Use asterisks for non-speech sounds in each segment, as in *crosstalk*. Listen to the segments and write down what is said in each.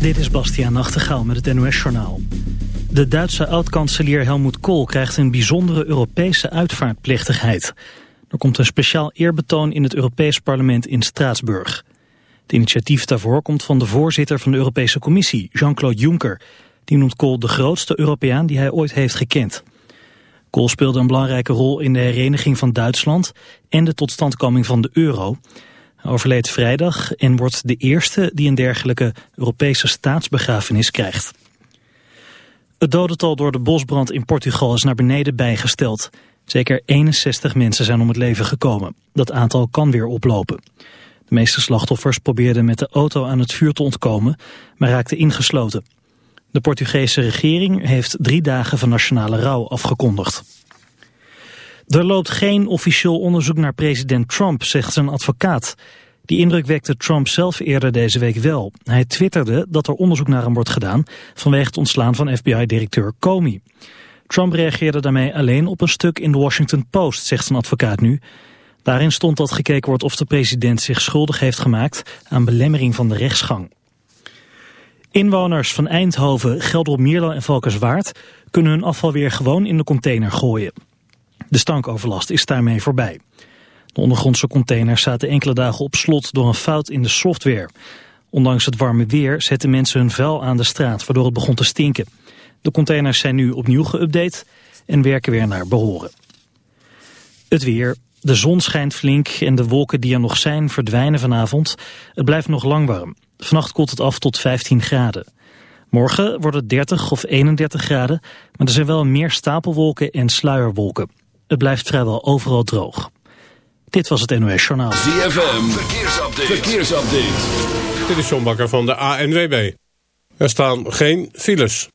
Dit is Bastiaan Nachtegaal met het NOS-journaal. De Duitse oud-kanselier Helmut Kohl krijgt een bijzondere Europese uitvaartplechtigheid. Er komt een speciaal eerbetoon in het Europees Parlement in Straatsburg. Het initiatief daarvoor komt van de voorzitter van de Europese Commissie, Jean-Claude Juncker. Die noemt Kohl de grootste Europeaan die hij ooit heeft gekend. Kohl speelde een belangrijke rol in de hereniging van Duitsland en de totstandkoming van de euro... Overleed vrijdag en wordt de eerste die een dergelijke Europese staatsbegrafenis krijgt. Het dodental door de bosbrand in Portugal is naar beneden bijgesteld. Zeker 61 mensen zijn om het leven gekomen. Dat aantal kan weer oplopen. De meeste slachtoffers probeerden met de auto aan het vuur te ontkomen, maar raakten ingesloten. De Portugese regering heeft drie dagen van nationale rouw afgekondigd. Er loopt geen officieel onderzoek naar president Trump, zegt zijn advocaat. Die indruk wekte Trump zelf eerder deze week wel. Hij twitterde dat er onderzoek naar hem wordt gedaan vanwege het ontslaan van FBI-directeur Comey. Trump reageerde daarmee alleen op een stuk in de Washington Post, zegt zijn advocaat nu. Daarin stond dat gekeken wordt of de president zich schuldig heeft gemaakt aan belemmering van de rechtsgang. Inwoners van Eindhoven, Gelderop-Mierlo en Valkenswaard kunnen hun afval weer gewoon in de container gooien. De stankoverlast is daarmee voorbij. De ondergrondse containers zaten enkele dagen op slot door een fout in de software. Ondanks het warme weer zetten mensen hun vuil aan de straat, waardoor het begon te stinken. De containers zijn nu opnieuw geüpdate en werken weer naar behoren. Het weer. De zon schijnt flink en de wolken die er nog zijn verdwijnen vanavond. Het blijft nog lang warm. Vannacht koelt het af tot 15 graden. Morgen wordt het 30 of 31 graden, maar er zijn wel meer stapelwolken en sluierwolken. Het blijft vrijwel overal droog. Dit was het NOS Journaal. ZFM, verkeersupdate. verkeersupdate. Dit is John Bakker van de ANWB. Er staan geen files.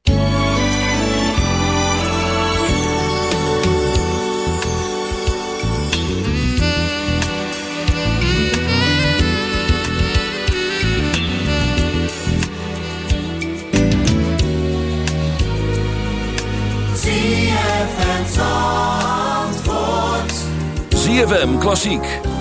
ZFM Klassiek.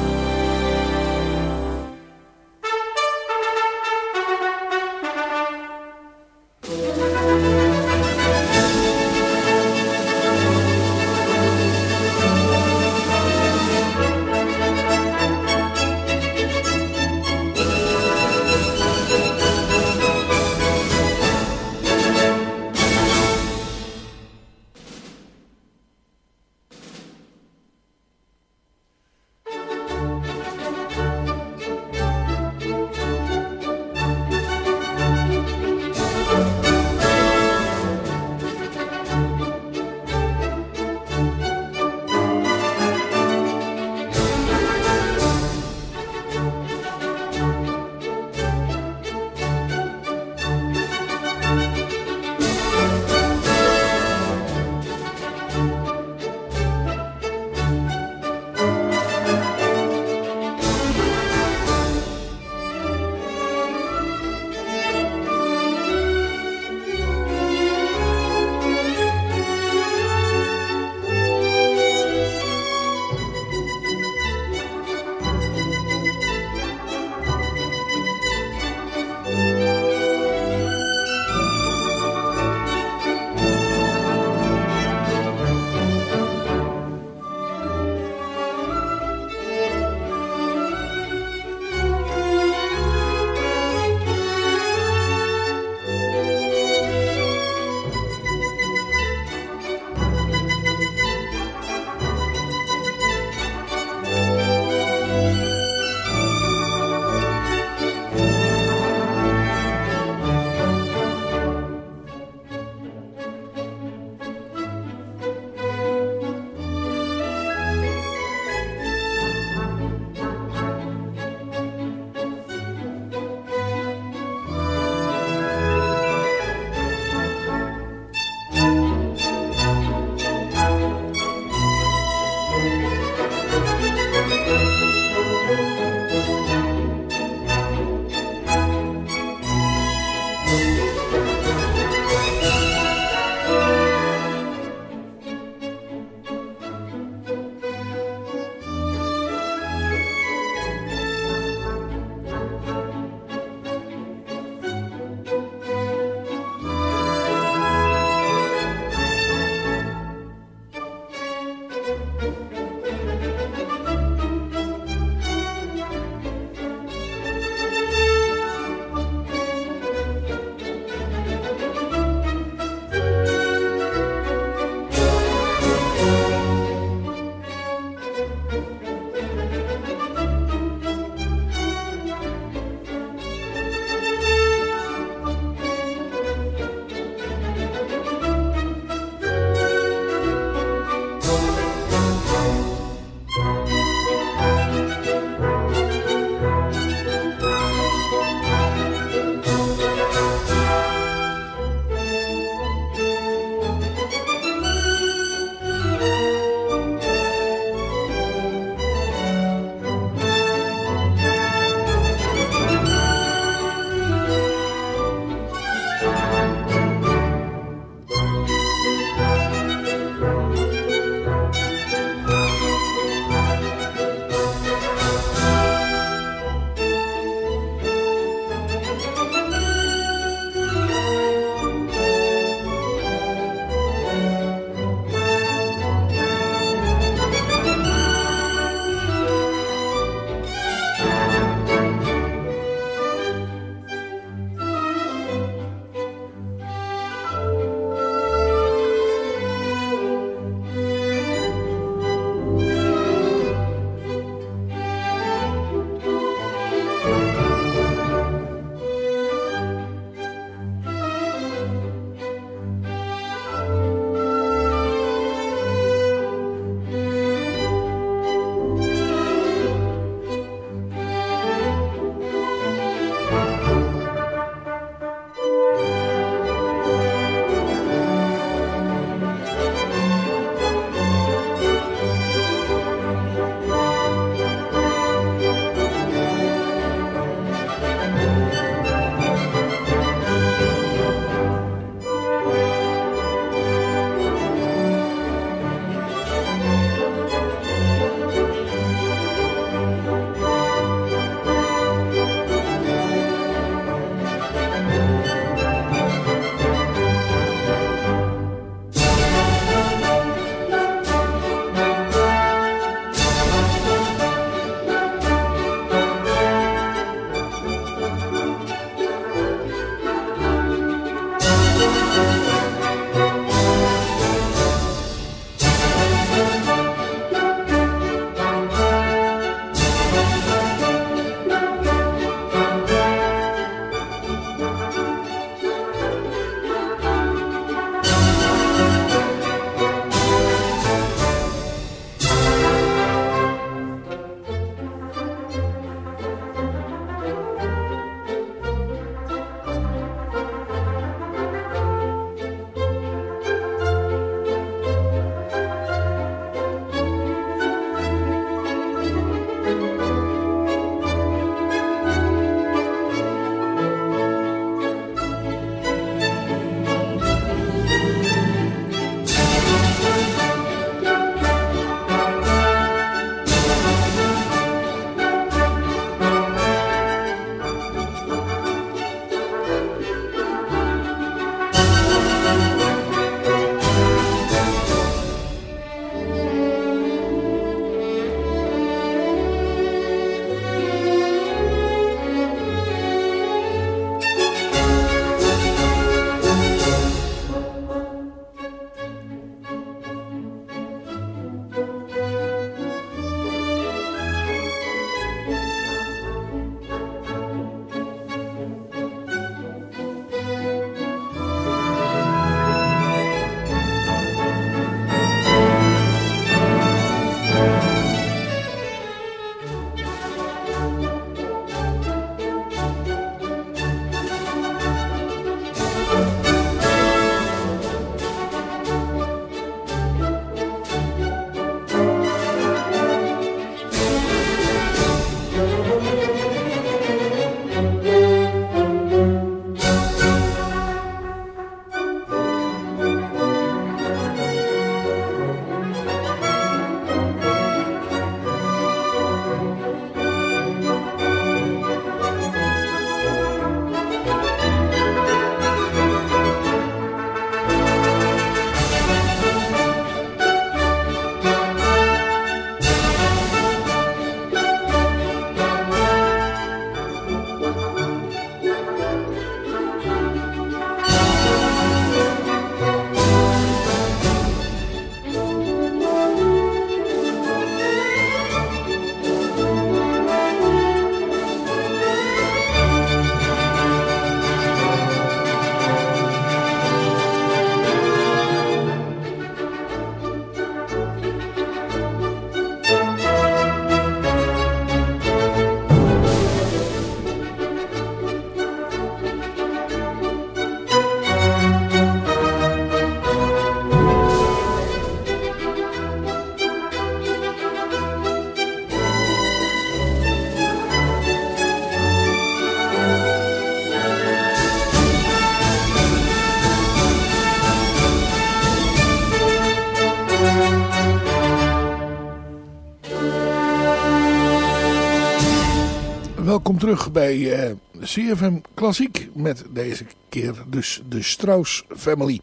Terug bij eh, CFM Klassiek met deze keer dus de Strauss Family.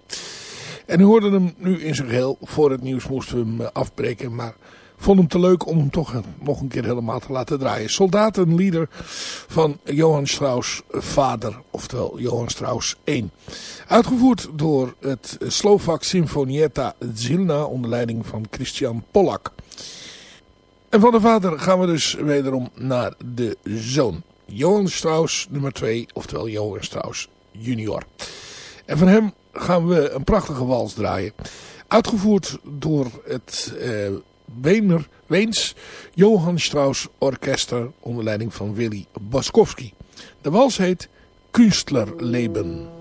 En u hoorde hem nu in zijn geheel. Voor het nieuws moesten we hem eh, afbreken, maar vond hem te leuk om hem toch nog een keer helemaal te laten draaien. Soldatenlieder van Johann Strauss vader, oftewel Johann Strauss 1. Uitgevoerd door het Slovak Sinfonietta Zilna onder leiding van Christian Pollak. En van de vader gaan we dus wederom naar de zoon. Johan Strauss nummer 2, oftewel Johan Strauss junior. En van hem gaan we een prachtige wals draaien. Uitgevoerd door het Weener, Weens Johan Strauss Orkester onder leiding van Willy Baskowski. De wals heet Künstlerleben.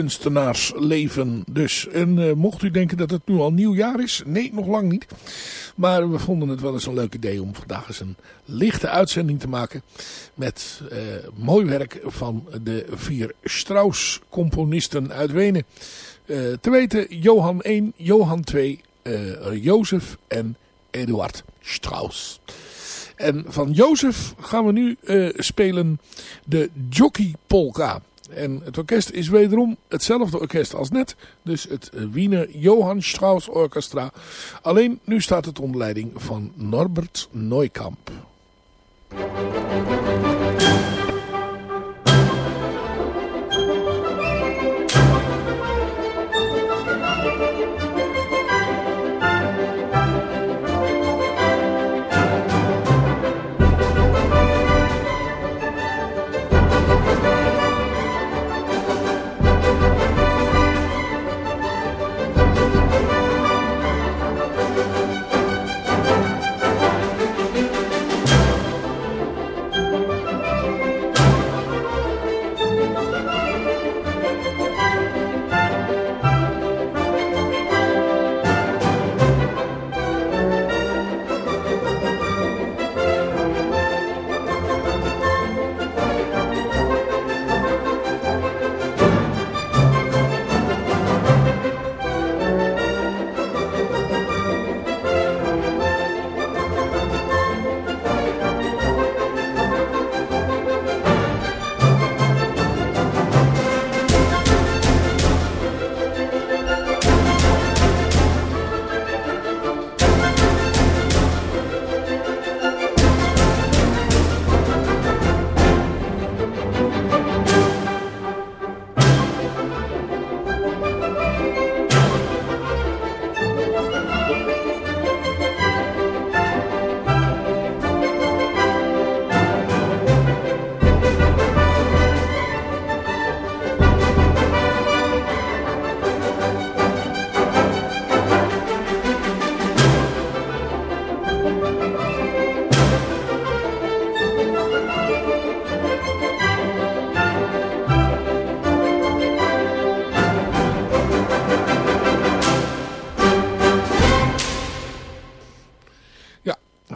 Kunstenaarsleven dus. En uh, mocht u denken dat het nu al nieuw jaar is, nee, nog lang niet. Maar we vonden het wel eens een leuk idee om vandaag eens een lichte uitzending te maken. Met uh, mooi werk van de vier Strauss-componisten uit Wenen. Uh, te weten Johan 1, Johan 2, Jozef en Eduard Strauss. En van Jozef gaan we nu spelen de Jockey Polka. En het orkest is wederom hetzelfde orkest als net. Dus het Wiener Johann Strauss Orchestra. Alleen nu staat het onder leiding van Norbert Neukamp.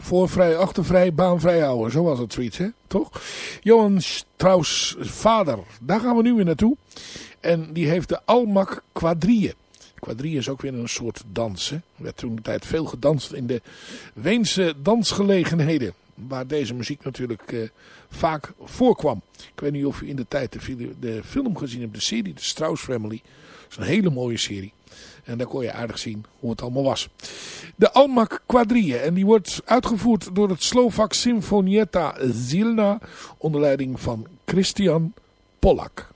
Voorvrij, achtervrij, baanvrij houden. Zo was het zoiets, hè? Toch? Johan Strauss vader, daar gaan we nu weer naartoe. En die heeft de Almac Quadrille. Quadrille is ook weer een soort dans. Er werd toen de tijd veel gedanst in de Weense dansgelegenheden. Waar deze muziek natuurlijk uh, vaak voorkwam. Ik weet niet of u in de tijd de, de film gezien hebt. De serie, de Strauss Family. Dat is een hele mooie serie. En daar kon je aardig zien hoe het allemaal was. De Almac Quadrille. En die wordt uitgevoerd door het Slovak Sinfonietta Zilna. Onder leiding van Christian Pollak.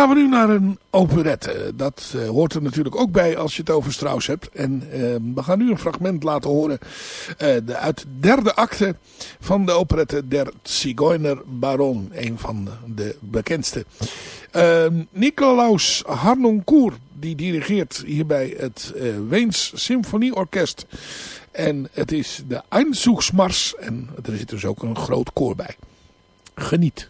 Gaan we nu naar een operette. Dat uh, hoort er natuurlijk ook bij als je het over Strauss hebt. En uh, we gaan nu een fragment laten horen uh, de, uit de derde acte van de operette Der Zigeuner Baron. Een van de bekendste. Nicolaus Harnoncourt, die dirigeert hierbij het Weens Symfonieorkest. En het is de Einzugsmars en er zit dus ook een groot koor bij. Geniet.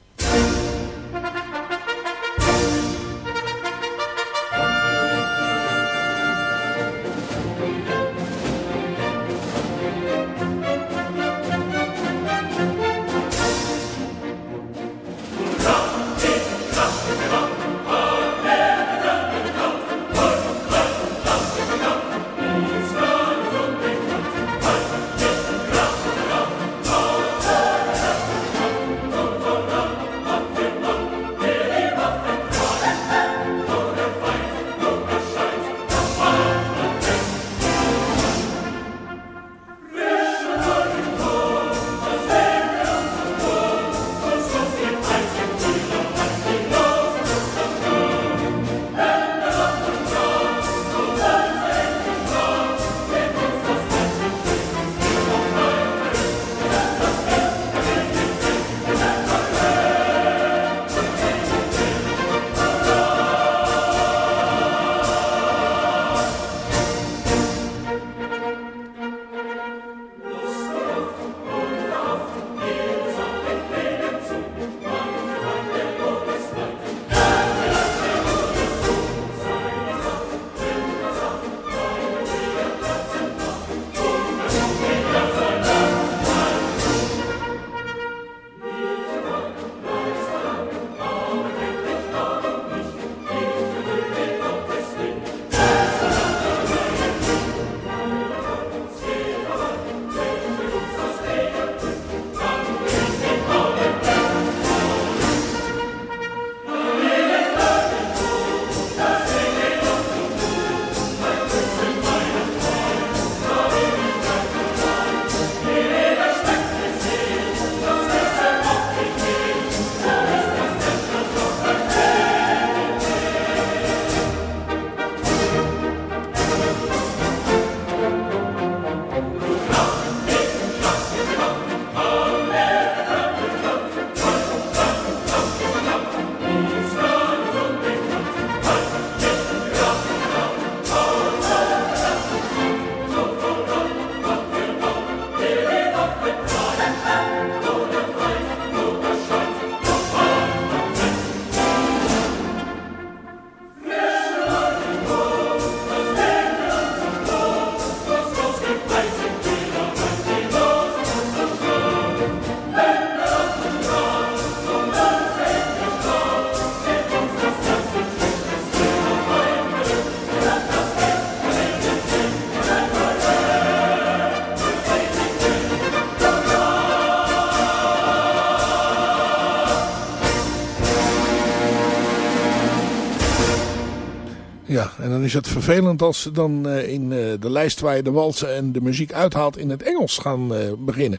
Ja, en dan is het vervelend als ze dan uh, in uh, de lijst waar je de walsen en de muziek uithaalt in het Engels gaan uh, beginnen.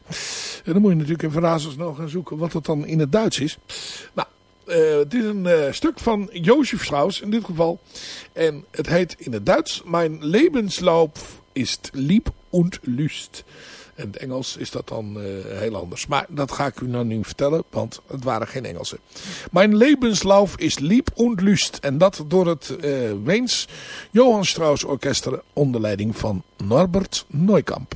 En dan moet je natuurlijk even razensnel gaan zoeken wat het dan in het Duits is. Nou, het is een stuk van Jozef Strauss in dit geval. En het heet in het Duits Mijn Lebenslauf ist lieb und lust. In het Engels is dat dan uh, heel anders. Maar dat ga ik u nou nu vertellen, want het waren geen Engelsen. Mijn lebenslauf is lieb und lust. En dat door het uh, Weens Johann Strauss Orkester onder leiding van Norbert Neukamp.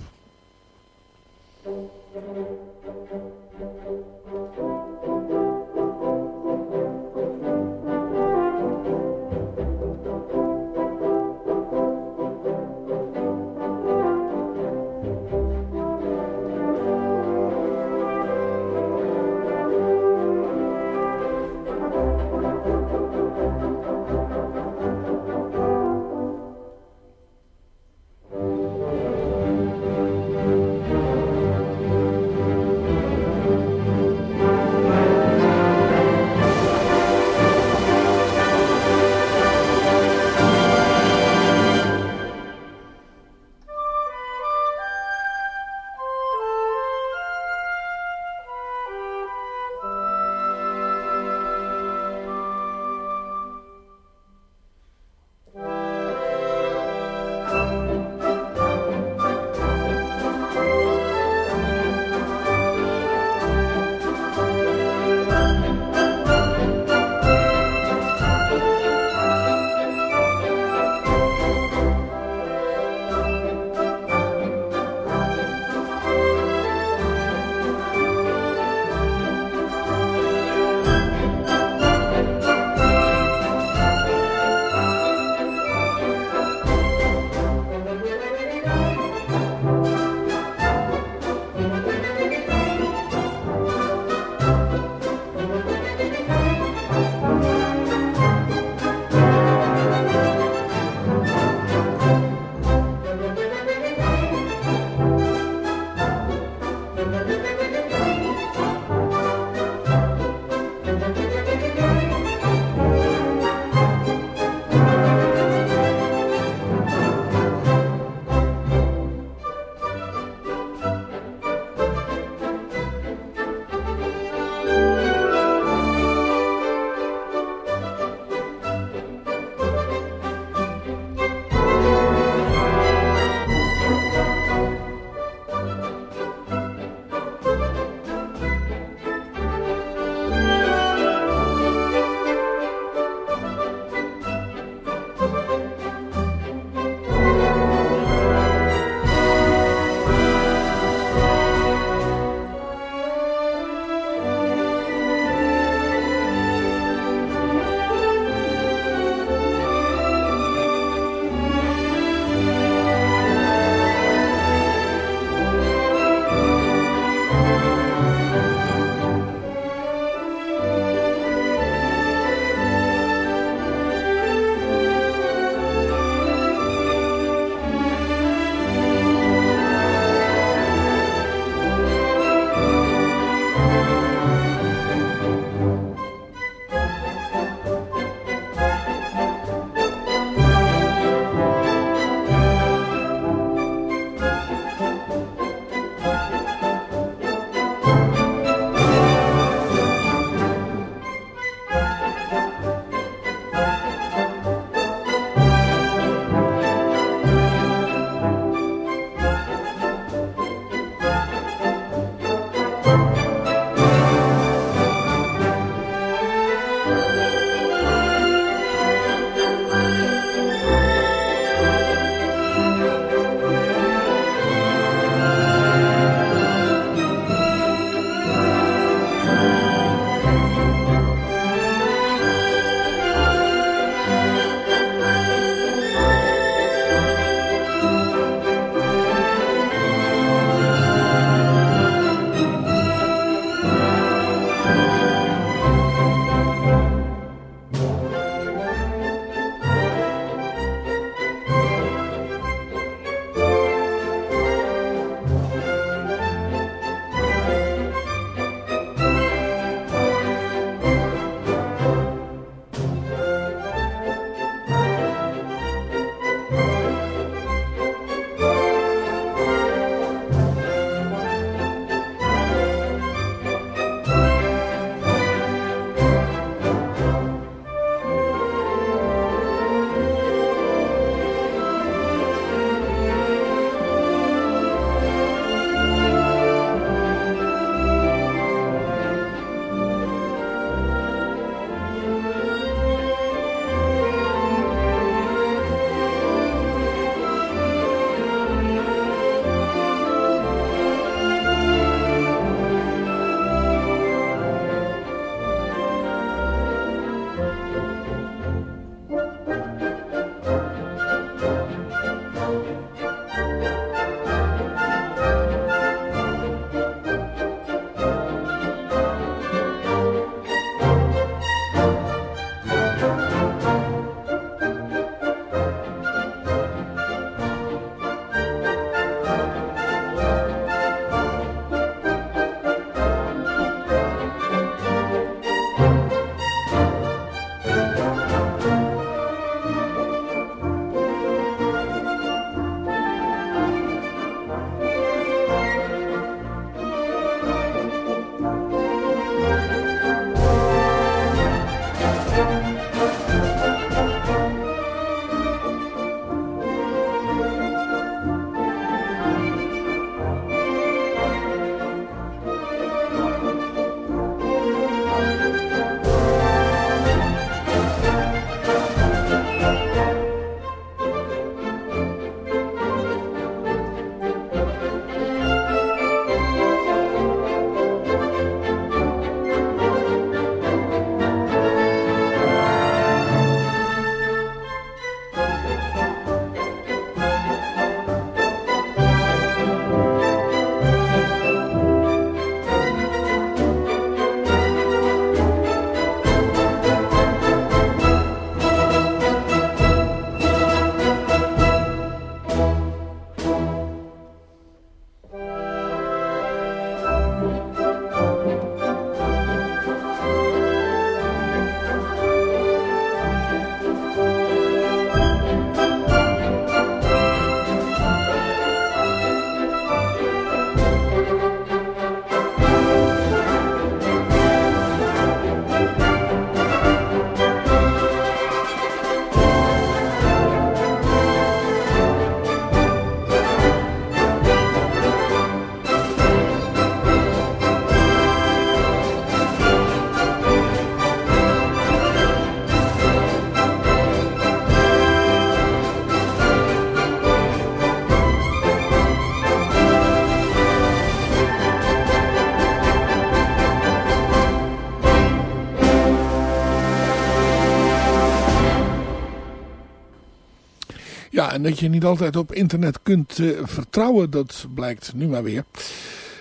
Dat je niet altijd op internet kunt uh, vertrouwen, dat blijkt nu maar weer.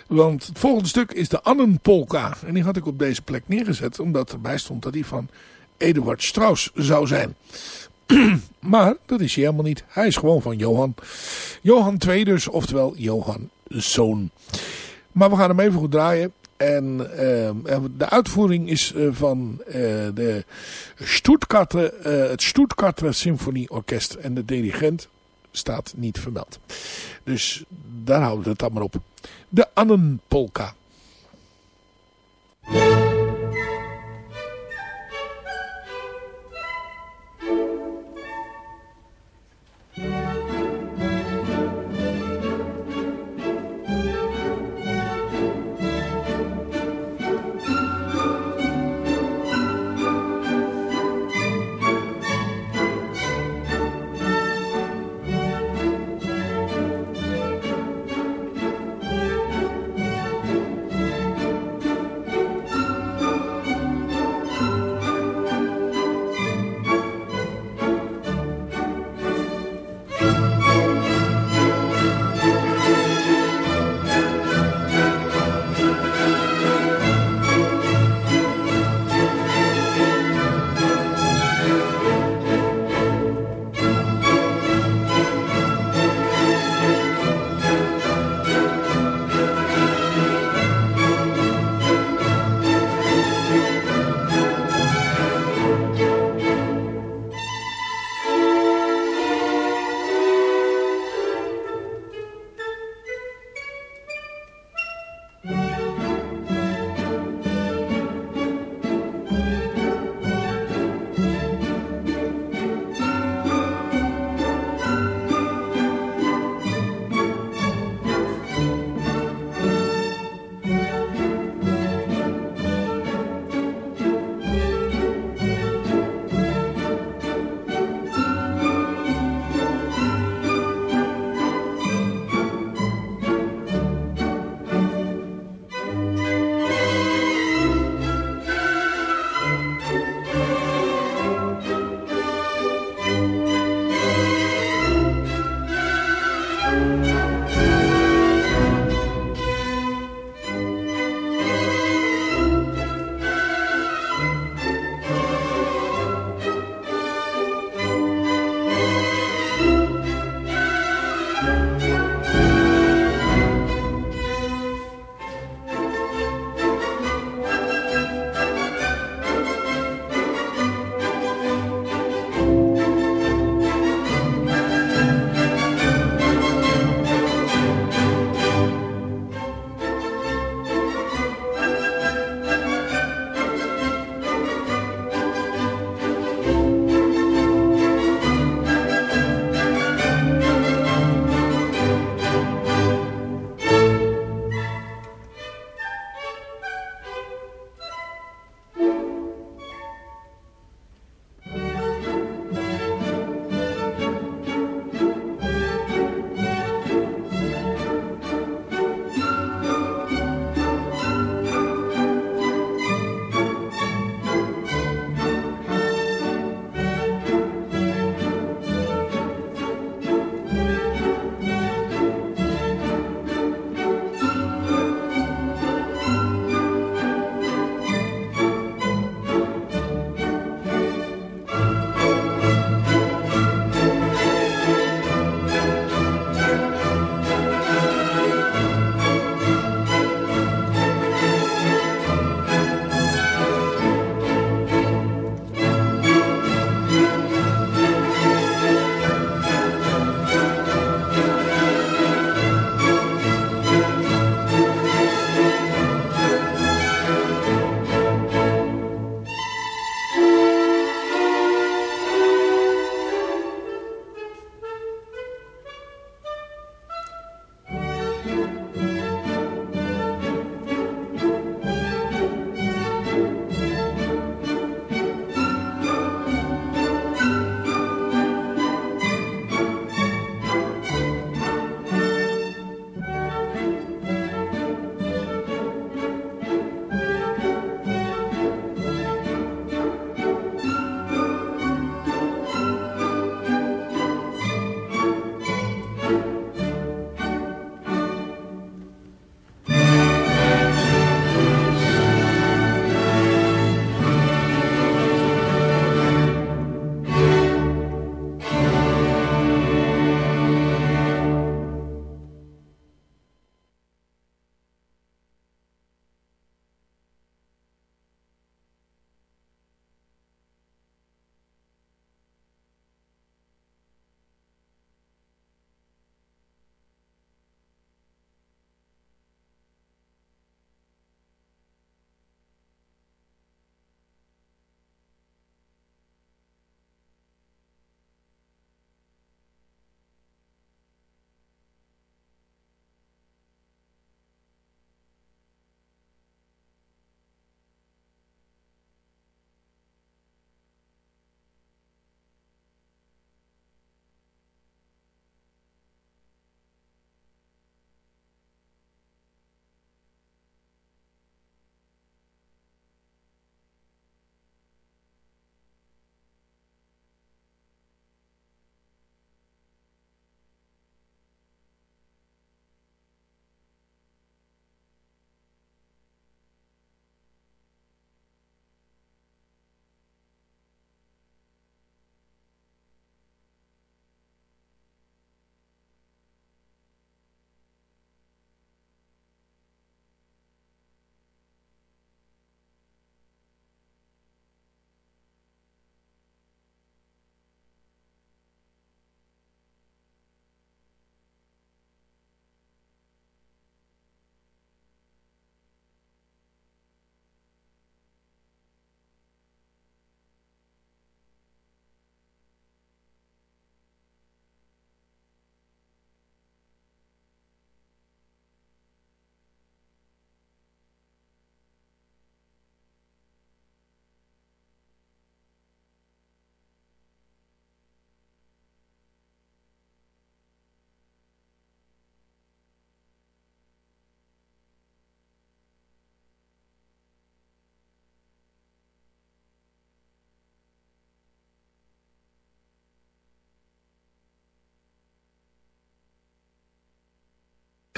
Want het volgende stuk is de Annenpolka. En die had ik op deze plek neergezet, omdat erbij stond dat die van Eduard Strauss zou zijn. *clears throat* maar dat is hij helemaal niet. Hij is gewoon van Johan. Johan II dus, oftewel Johan Zoon. Maar we gaan hem even goed draaien. En uh, de uitvoering is uh, van de Stuttgarter, het Stuttgarter Symfonieorkest. En de dirigent staat niet vermeld. Dus daar houden we het dan maar op. De Annenpolka.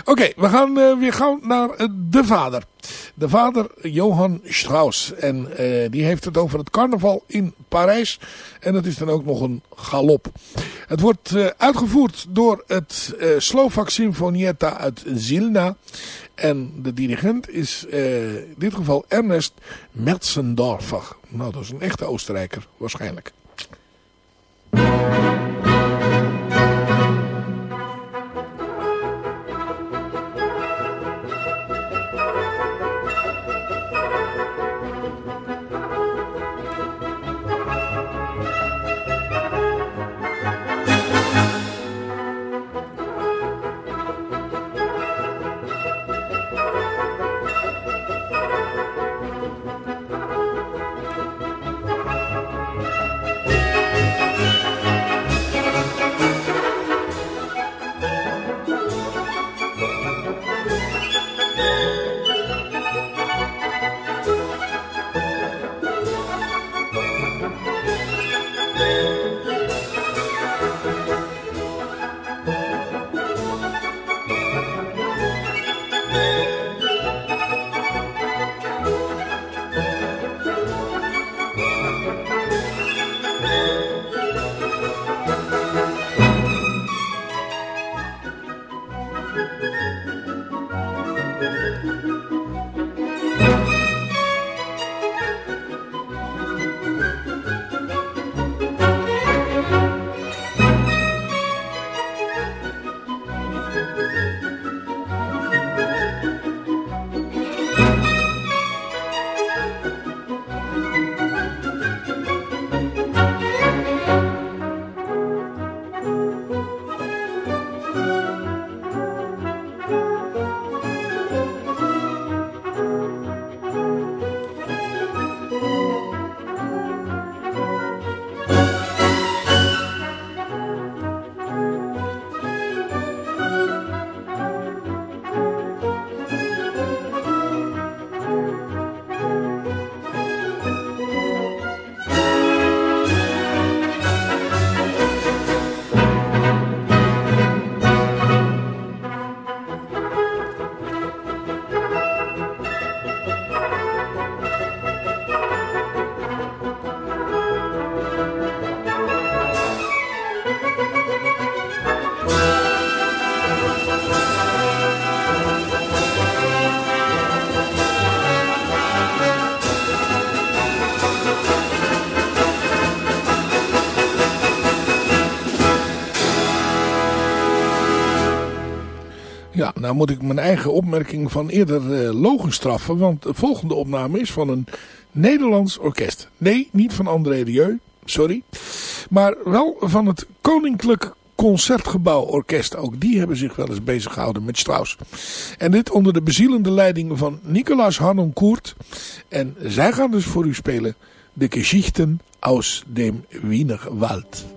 Oké, we gaan uh, weer gauw naar uh, de vader. De vader Johan Strauss. En uh, die heeft het over het carnaval in Parijs. En dat is dan ook nog een galop. Het wordt uitgevoerd door het Slovak Sinfonietta uit Zilna. En de dirigent is in dit geval Ernest Metzendorfer. Nou, dat is een echte Oostenrijker waarschijnlijk. Nou moet ik mijn eigen opmerking van eerder uh, logen straffen. Want de volgende opname is van een Nederlands orkest. Nee, niet van André Rieu. Sorry. Maar wel van het Koninklijk Concertgebouw Orkest. Ook die hebben zich wel eens bezig gehouden met Strauss. En dit onder de bezielende leiding van Nicolaas Koert. En zij gaan dus voor u spelen de Geschichten aus dem Wiener Wald.